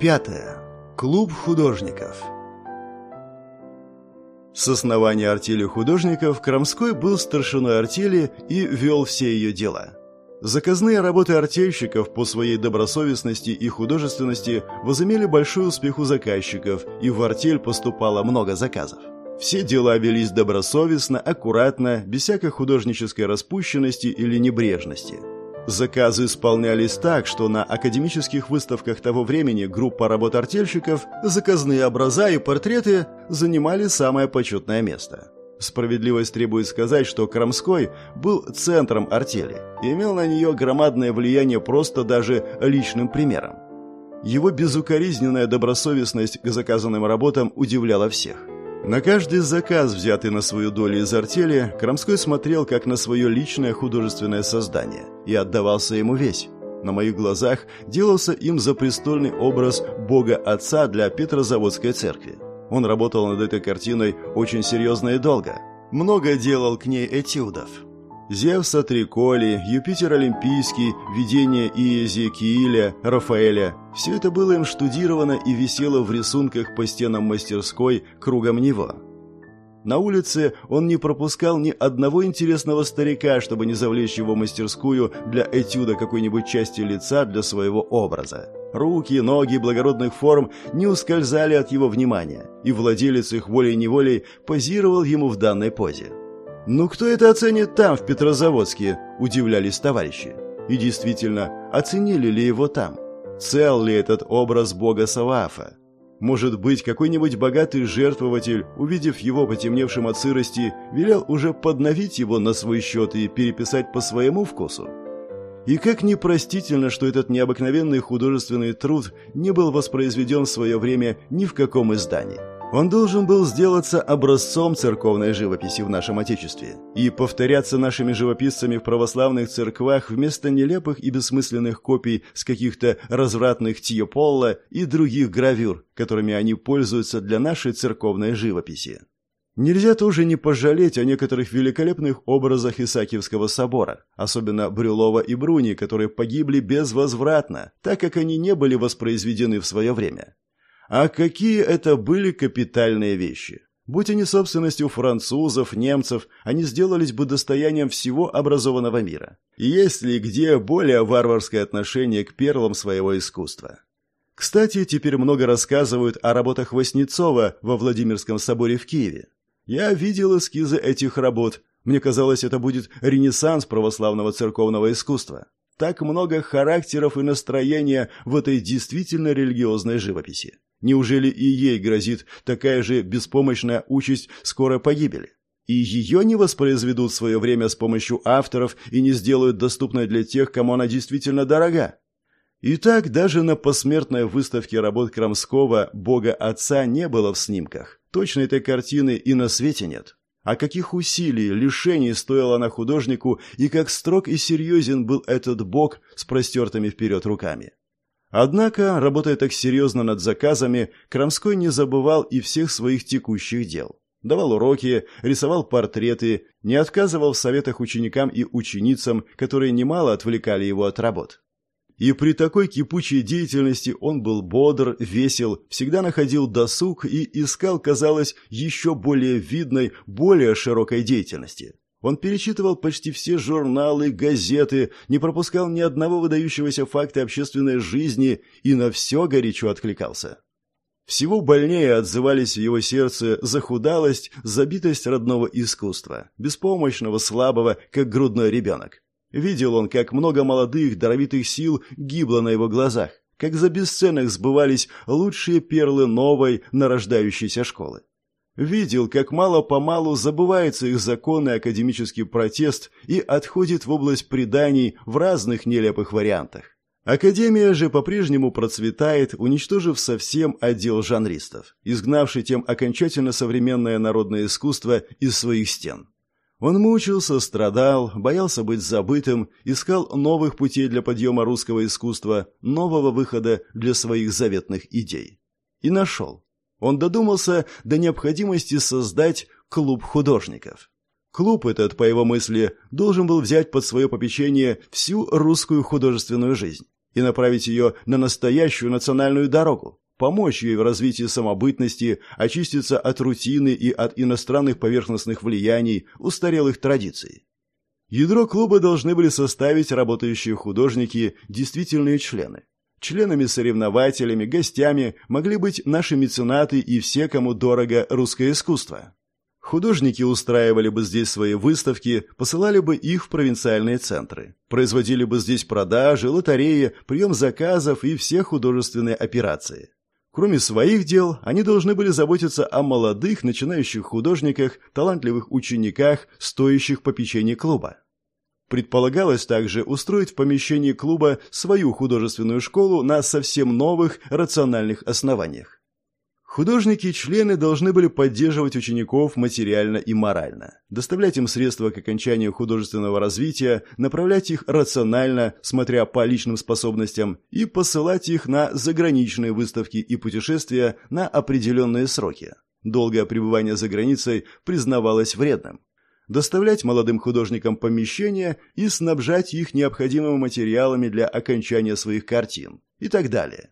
Пятое. Клуб художников. С основания артели художников Крамской был старшиной артели и вел все ее дела. Заказные работы артельщиков по своей добросовестности и художественности возымели большой успех у заказчиков, и в артель поступало много заказов. Все дела велись добросовестно, аккуратно, без всякой художнической распущенности или небрежности – Заказы исполнялись так, что на академических выставках того времени группа работ артельщиков, заказные образа и портреты занимали самое почетное место. Справедливость требует сказать, что Крамской был центром артели и имел на нее громадное влияние просто даже личным примером. Его безукоризненная добросовестность к заказанным работам удивляла всех – на каждый заказ, взятый на свою долю из артели, Крамской смотрел как на свое личное художественное создание и отдавался ему весь. На моих глазах делался им запрестольный образ Бога Отца для Петрозаводской церкви. Он работал над этой картиной очень серьезно и долго. Много делал к ней этюдов. Зевса Триколи, Юпитер Олимпийский, видение Иезекииля, Рафаэля – все это было им штудировано и висело в рисунках по стенам мастерской кругом него. На улице он не пропускал ни одного интересного старика, чтобы не завлечь его мастерскую для этюда какой-нибудь части лица для своего образа. Руки, ноги благородных форм не ускользали от его внимания, и владелец их волей-неволей позировал ему в данной позе. «Ну кто это оценит там, в Петрозаводске?» – удивлялись товарищи. И действительно, оценили ли его там? Цел ли этот образ бога Саваафа? Может быть, какой-нибудь богатый жертвователь, увидев его потемневшим от сырости, велел уже подновить его на свой счет и переписать по своему вкусу? И как непростительно, что этот необыкновенный художественный труд не был воспроизведен в свое время ни в каком издании. Он должен был сделаться образцом церковной живописи в нашем Отечестве и повторяться нашими живописцами в православных церквах вместо нелепых и бессмысленных копий с каких-то развратных Тьеполла и других гравюр, которыми они пользуются для нашей церковной живописи. Нельзя тоже не пожалеть о некоторых великолепных образах Исаакиевского собора, особенно Брюлова и Бруни, которые погибли безвозвратно, так как они не были воспроизведены в свое время. А какие это были капитальные вещи! Будь они собственностью французов, немцев, они сделались бы достоянием всего образованного мира. Есть ли где более варварское отношение к перлам своего искусства? Кстати, теперь много рассказывают о работах Васнецова во Владимирском соборе в Киеве. Я видел эскизы этих работ. Мне казалось, это будет ренессанс православного церковного искусства. Так много характеров и настроения в этой действительно религиозной живописи. Неужели и ей грозит такая же беспомощная участь скорой погибели? И ее не воспроизведут в свое время с помощью авторов и не сделают доступной для тех, кому она действительно дорога? Итак, даже на посмертной выставке работ Крамского «Бога Отца» не было в снимках. Точно этой картины и на свете нет. А каких усилий, лишений стоило на художнику, и как строг и серьезен был этот Бог с простертыми вперед руками. Однако, работая так серьезно над заказами, Крамской не забывал и всех своих текущих дел. Давал уроки, рисовал портреты, не отказывал в советах ученикам и ученицам, которые немало отвлекали его от работ. И при такой кипучей деятельности он был бодр, весел, всегда находил досуг и искал, казалось, еще более видной, более широкой деятельности. Он перечитывал почти все журналы, газеты, не пропускал ни одного выдающегося факта общественной жизни и на все горячо откликался. Всего больнее отзывались в его сердце захудалость, забитость родного искусства, беспомощного, слабого, как грудной ребенок. Видел он, как много молодых, даровитых сил гибло на его глазах, как за бесценок сбывались лучшие перлы новой, нарождающейся школы. Видел, как мало-помалу забывается их законный академический протест и отходит в область преданий в разных нелепых вариантах. Академия же по-прежнему процветает, уничтожив совсем отдел жанристов, изгнавший тем окончательно современное народное искусство из своих стен. Он мучился, страдал, боялся быть забытым, искал новых путей для подъема русского искусства, нового выхода для своих заветных идей. И нашел. Он додумался до необходимости создать клуб художников. Клуб этот, по его мысли, должен был взять под свое попечение всю русскую художественную жизнь. и направить ее на настоящую национальную дорогу, помочь ей в развитии самобытности, очиститься от рутины и от иностранных поверхностных влияний, устарелых традиций. Ядро клуба должны были составить работающие художники, действительные члены. Членами-соревнователями, гостями могли быть наши меценаты и все, кому дорого русское искусство. Художники устраивали бы здесь свои выставки, посылали бы их в провинциальные центры. Производили бы здесь продажи, лотереи, прием заказов и все художественные операции. Кроме своих дел, они должны были заботиться о молодых, начинающих художниках, талантливых учениках, стоящих попечения клуба. Предполагалось также устроить в помещении клуба свою художественную школу на совсем новых рациональных основаниях. Художники-члены должны были поддерживать учеников материально и морально, доставлять им средства к окончанию художественного развития, направлять их рационально, смотря по личным способностям, и посылать их на заграничные выставки и путешествия на определенные сроки. Долгое пребывание за границей признавалось вредным. Доставлять молодым художникам помещения и снабжать их необходимыми материалами для окончания своих картин и так далее.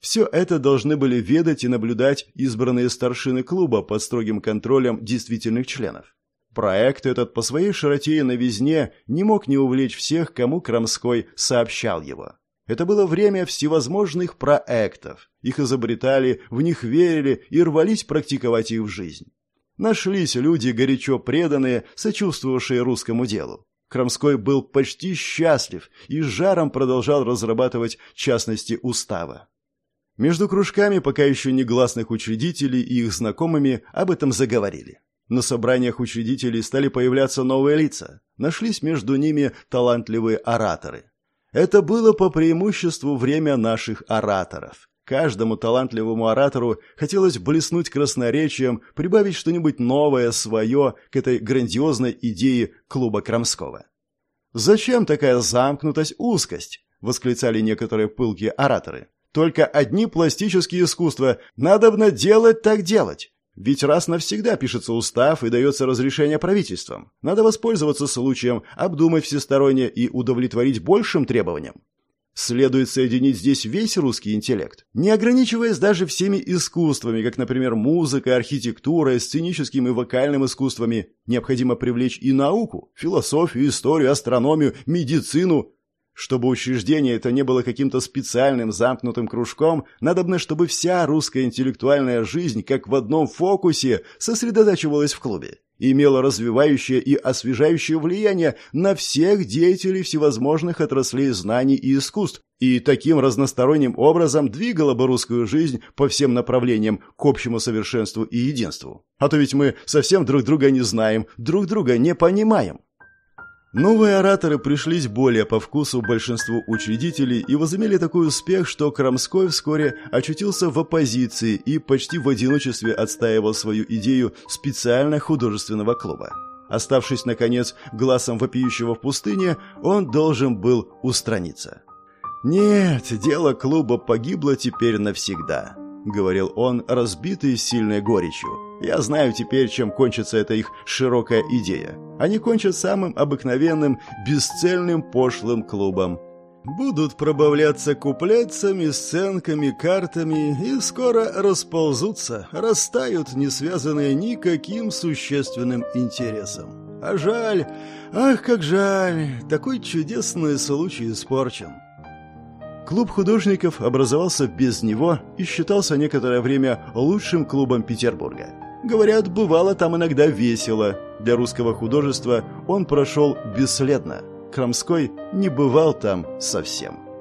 Все это должны были ведать и наблюдать избранные старшины клуба под строгим контролем действительных членов. Проект этот по своей широте и новизне не мог не увлечь всех, кому Крамской сообщал его. Это было время всевозможных проектов. Их изобретали, в них верили и рвались практиковать их в жизнь. Нашлись люди, горячо преданные, сочувствовавшие русскому делу. Крамской был почти счастлив и с жаром продолжал разрабатывать частности устава. Между кружками пока еще негласных учредителей и их знакомыми об этом заговорили. На собраниях учредителей стали появляться новые лица. Нашлись между ними талантливые ораторы. Это было по преимуществу время наших ораторов. Каждому талантливому оратору хотелось блеснуть красноречием, прибавить что-нибудь новое, свое к этой грандиозной идее клуба Крамского. «Зачем такая замкнутость, узкость?» — восклицали некоторые пылкие ораторы. Только одни пластические искусства. Надобно делать так делать. Ведь раз навсегда пишется устав и дается разрешение правительствам. Надо воспользоваться случаем, обдумать всесторонне и удовлетворить большим требованиям. Следует соединить здесь весь русский интеллект, не ограничиваясь даже всеми искусствами, как, например, музыка, архитектура, сценическим и вокальным искусствами. Необходимо привлечь и науку, философию, историю, астрономию, медицину, чтобы учреждение это не было каким-то специальным замкнутым кружком, надобно, чтобы вся русская интеллектуальная жизнь, как в одном фокусе, сосредотачивалась в клубе, имела развивающее и освежающее влияние на всех деятелей всевозможных отраслей знаний и искусств, и таким разносторонним образом двигала бы русскую жизнь по всем направлениям к общему совершенству и единству. А то ведь мы совсем друг друга не знаем, друг друга не понимаем. Новые ораторы пришлись более по вкусу большинству учредителей и возымели такой успех, что Крамской вскоре очутился в оппозиции и почти в одиночестве отстаивал свою идею специально художественного клуба. Оставшись, наконец, глазом вопиющего в пустыне, он должен был устраниться. «Нет, дело клуба погибло теперь навсегда», — говорил он, разбитый сильной горечью. «Я знаю теперь, чем кончится эта их широкая идея они кончат самым обыкновенным, бесцельным пошлым клубом. Будут пробавляться куплетцами, сценками, картами и скоро расползутся, растают, не связанные никаким существенным интересом. А жаль, ах, как жаль, такой чудесный случай испорчен. Клуб художников образовался без него и считался некоторое время лучшим клубом Петербурга. Говорят, бывало там иногда весело. Для русского художества он прошел бесследно. Крамской не бывал там совсем.